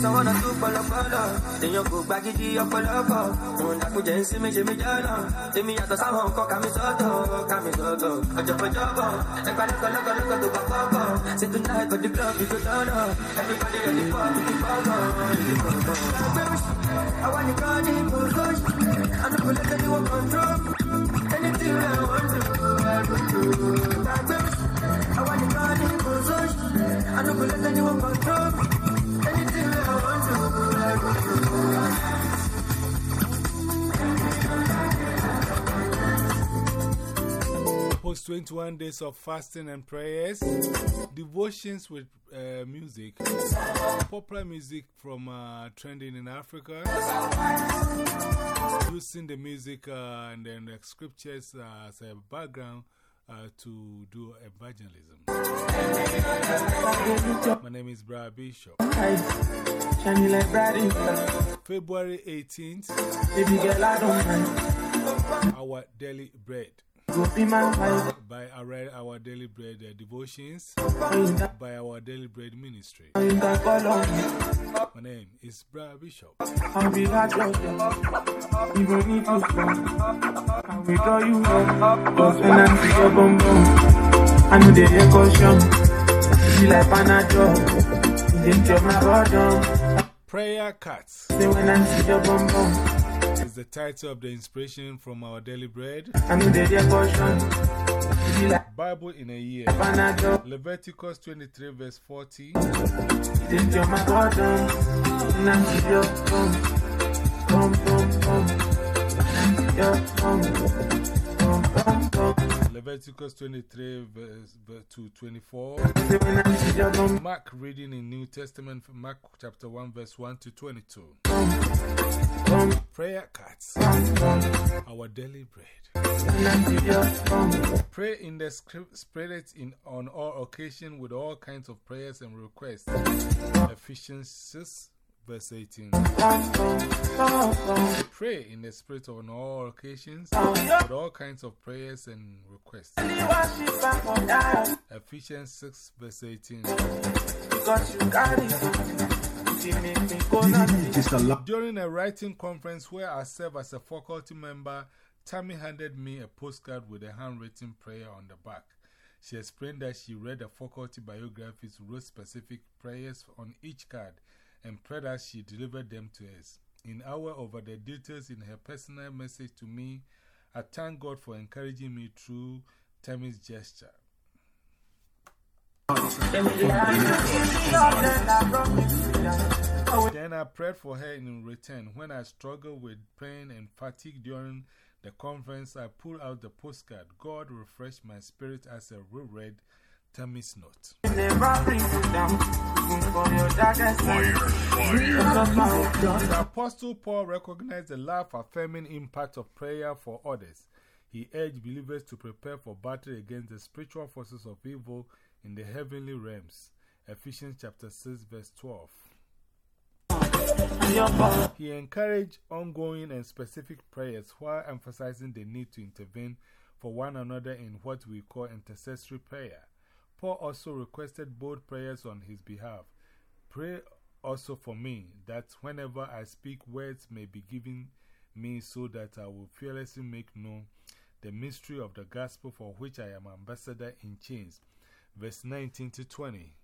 polo Then you go back to your polo polo Òun dàkúnjẹ ń sí méje méjì ọ̀nà Èmi yàtọ̀ sáwọn nǹkan kàmí sọ́tọ̀ kàmí sọ́tọ̀ Ọjọ́bọ̀jọ́bọ̀ Ẹgbà lọ́kọ̀lọ́kọ̀lọ́kọ̀ tó bá pọ̀pọ̀ Say tonight for the club you go turn up Everybody ready for the pọ̀pọ̀ Àwọn nìkan ní gbogbo I no go let anyone control. Anything I want to I go do. Àwọn nìkan ní gbogbo I no go let 21 days of fasting and prayers, devotions with uh, music, popular music from uh, trending in Africa, using the music uh, and then the scriptures as a background uh, to do evangelism. My name is Brad Bishop. Shiny like bright in February 18th, Baby girl, I don't mind. our daily bread. Go be my wife. By our, our daily bread uh, devotions, by our daily bread ministry. in that color. My name is Brad Bishop. I'll be that girl. Even if you fall, I will draw you up. Cause when I see your bum bum, I know they hear like Panadol. They cure my bottom. Prayer Cuts the title of the inspiration from our daily bread. Bible in a year. Leviticus 23, verse 40. They cure my bottom. When I see your bum, bum bum bum. Your bum, bum bum bum. Leviticus 23, verse, verse to 24. Say when I see your bum, Mark reading in New Testament, Mark chapter 1, verse 1 to 22. Prayer bum. our daily bread. Pray in the spirit in, on all occasions with all kinds of prayers and requests. Ephesians 6, verse 18. Pray in the spirit on all occasions with all kinds of prayers and requests. Ephesians 6, verse 18. During a writing conference where I serve as a faculty member, Tammy handed me a postcard with a handwritten prayer on the back. She explained that she read the faculty biographies, wrote specific prayers on each card, and prayed as she delivered them to us. In hour over the details in her personal message to me, I thank God for encouraging me through Tammy's gesture. Then I prayed for her in return. When I struggled with pain and fatigue during the conference, I pulled out the postcard. God refreshed my spirit as I reread Tammy's note. The Apostle Paul recognized the life affirming impact of prayer for others. He urged believers to prepare for battle against the spiritual forces of evil in the heavenly realms. Ephesians chapter 6, verse 12. He encouraged ongoing and specific prayers while emphasizing the need to intervene for one another in what we call intercessory prayer. Paul also requested bold prayers on his behalf. Pray also for me that whenever I speak, words may be given me so that I will fearlessly make known the mystery of the gospel for which I am ambassador in chains. Verse 19 to 20.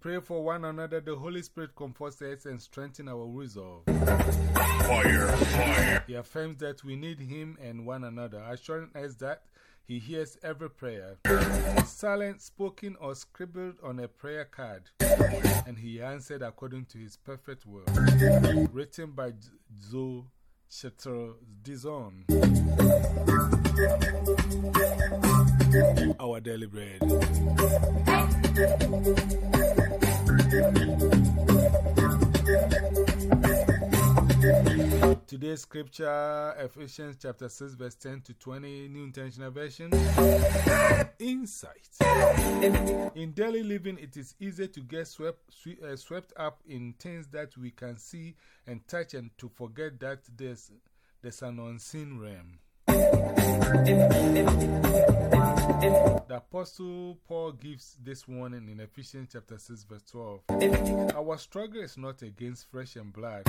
Pray for one another, the Holy Spirit comforts us and strengthens our resolve. Fire, fire. He affirms that we need Him and one another, assuring us that He hears every prayer. Silent, spoken, or scribbled on a prayer card, and He answered according to His perfect will. Written by Zoe Chateau Dixon. Our daily bread. Today's scripture, Ephesians chapter 6, verse 10 to 20, New International Version. Insight. In daily living, it is easy to get swept, uh, swept up in things that we can see and touch and to forget that there's, there's an unseen realm. The Apostle Paul gives this warning in Ephesians chapter 6, verse 12. Our struggle is not against flesh and blood,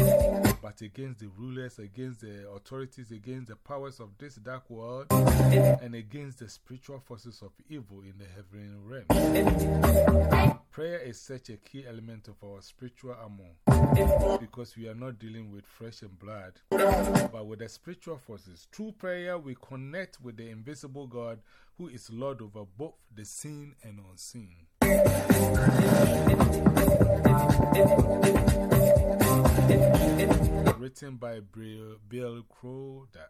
but against the rulers, against the authorities, against the powers of this dark world, and against the spiritual forces of evil in the heavenly realm. Prayer is such a key element of our spiritual armor because we are not dealing with flesh and blood, but with the spiritual forces. Through prayer, we connect with the invisible God who is Lord over both the seen and unseen. Written by Bill, Crowder.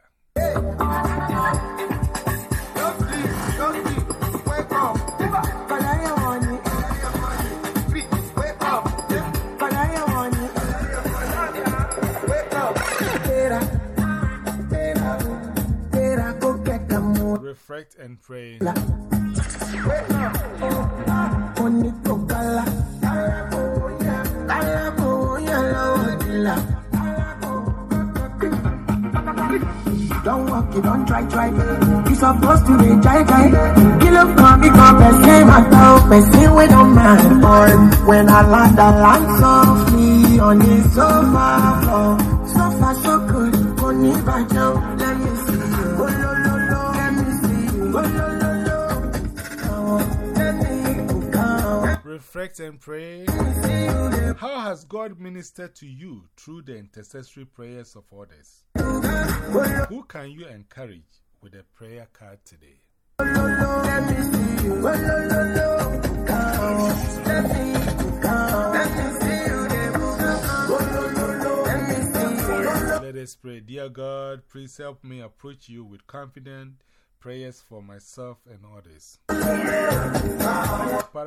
Reflect and pray. Don't walk it, don't try, try. You're supposed to be try, try. Kill up for me, come person, my dog, person with no man. Or when I land, I land softly on the sofa floor. So far, so good. Only by now, let me Reflect and pray. How has God ministered to you through the intercessory prayers of others? Who can you encourage with a prayer card today? Let us pray. Dear God, please help me approach you with confident prayers for myself and others.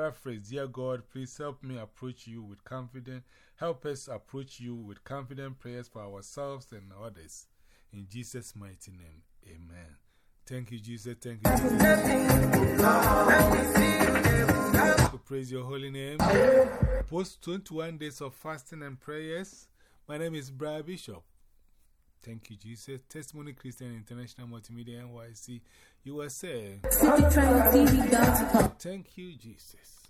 Paraphrase Dear God, please help me approach you with confident. Help us approach you with confident prayers for ourselves and others. In Jesus' mighty name, amen. Thank you, Jesus. Thank you, Jesus. To praise your holy name. Post 21 days of fasting and prayers. My name is Brian Bishop. Thank you, Jesus. Testimony Christian International Multimedia NYC USA. CityTrendTV.com. Thank you, Jesus.